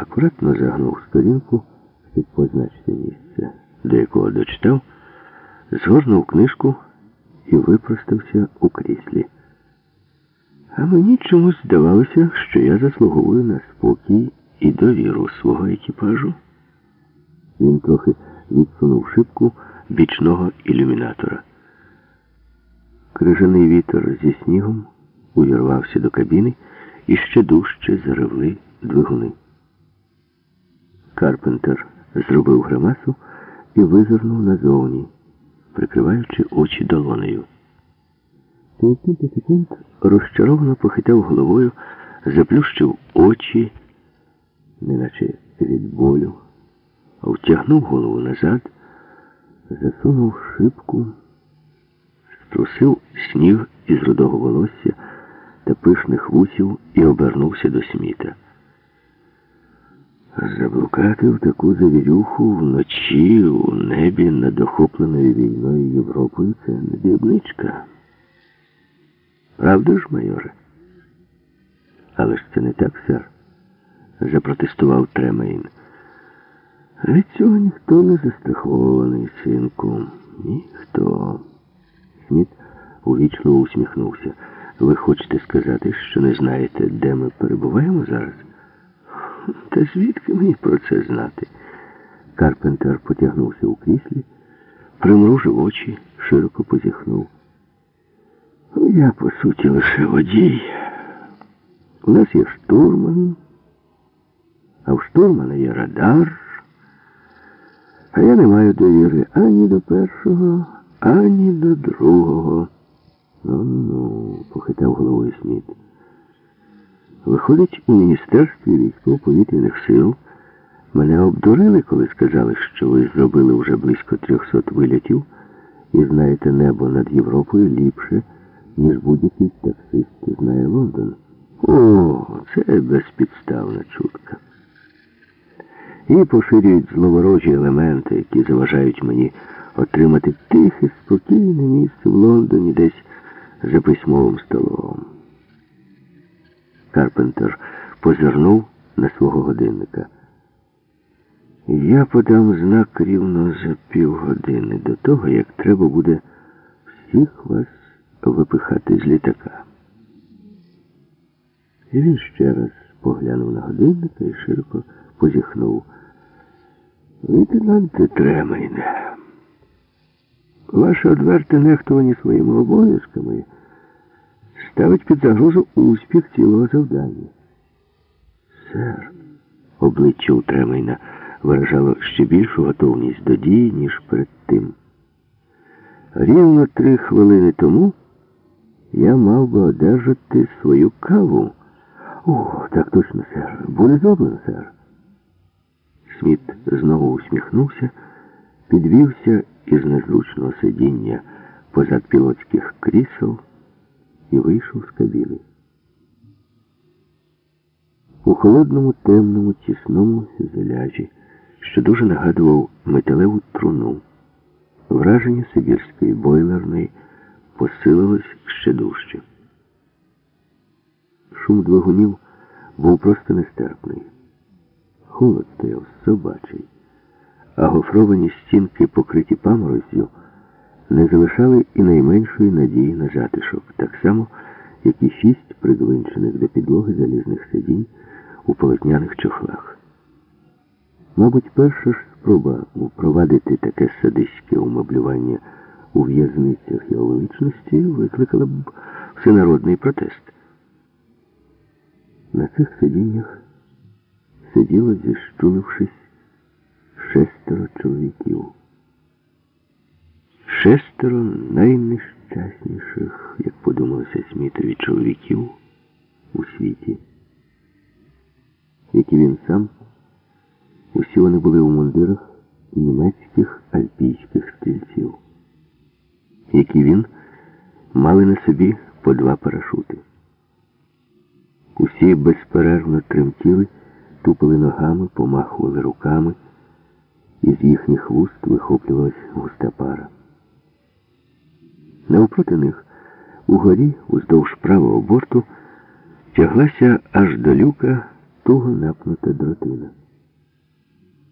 акуратно загнув сторінку, щоб позначити місце, до якого дочитав, згорнув книжку і випростався у кріслі. А мені чомусь здавалося, що я заслуговую на спокій і довіру свого екіпажу. Він трохи відсунув шибку бічного ілюмінатора. Крижаний вітер зі снігом увірвався до кабіни і ще дужче заревли двигуни. Карпентер зробив гримасу і визирнув назовні, прикриваючи очі долонею. Через кілька секунд розчаровано похитав головою, заплющив очі, неначе від болю, втягнув голову назад, засунув шибку, струсив сніг із рудого волосся та пишних вусів і обернувся до сміта. Заблукати в таку завірюху вночі у небі над охопленою війною Європою це не дрібничка. Правда ж, майоре? Але ж це не так, сер, запротестував Тремейн. Від цього ніхто не застрахований, синку. Ніхто. Сміт увічливо усміхнувся. Ви хочете сказати, що не знаєте, де ми перебуваємо зараз? Та звідки мені про це знати? Карпентер потягнувся у кріслі, примружив очі, широко позіхнув. Я, по суті, лише водій. У нас є штурман, а в штурмана є радар. А я не маю довіри ані до першого, ані до другого. Ну, ну, похитав головою Сміт. Виходить, у Міністерстві військово-повітряних сил мене обдурили, коли сказали, що ви зробили вже близько трьохсот вилітів і знаєте небо над Європою ліпше, ніж будь-який таксист знає Лондон. О, це безпідставна чутка. І поширюють зловорожі елементи, які заважають мені отримати тихе, спокійне місце в Лондоні десь за письмовим столом. Карпентер позирнув на свого годинника. Я подам знак рівно за півгодини до того, як треба буде всіх вас випихати з літака. І він ще раз поглянув на годинника і широко позіхнув. Лейтенанте Тремейне, ваше одверте нехтування своїми обов'язками ставить під загрозу успіх цілого завдання. Сер, обличчя у Тремейна виражало ще більшу готовність до дії, ніж перед тим. Рівно три хвилини тому я мав би одержати свою каву. О, так точно, сер. Буде зроблено, сер. Сміт знову усміхнувся, підвівся із незручного сидіння позад пілотських крісел і вийшов з кабіни. У холодному, темному, тісному фюзеляжі, що дуже нагадував металеву труну, враження Сибірської бойлерної посилилось ще дужче. Шум двигунів був просто нестерпний. Холод стояв собачий, а гофровані стінки, покриті памороззю, не залишали і найменшої надії на затишок, так само, як і шість пригвинчених до підлоги залізних сидінь у полотняних чохлах. Мабуть, перша ж спроба впровадити таке садиське умоблювання у в'язницях його величності викликала б всенародний протест. На цих сидіннях сиділо, зіщулившись, шестеро чоловіків. Шестеро найнещасніших, як подумалося Смітові, чоловіків у світі, як і він сам, усі вони були у мундирах німецьких альпійських стрільців, як і він, мали на собі по два парашути. Усі безперервно тремтіли, тупили ногами, помахували руками, і з їхніх вуст вихоплювалась густа пара. Навпроти них, угорі, уздовж правого борту, тяглася аж до люка туго напнута дротина.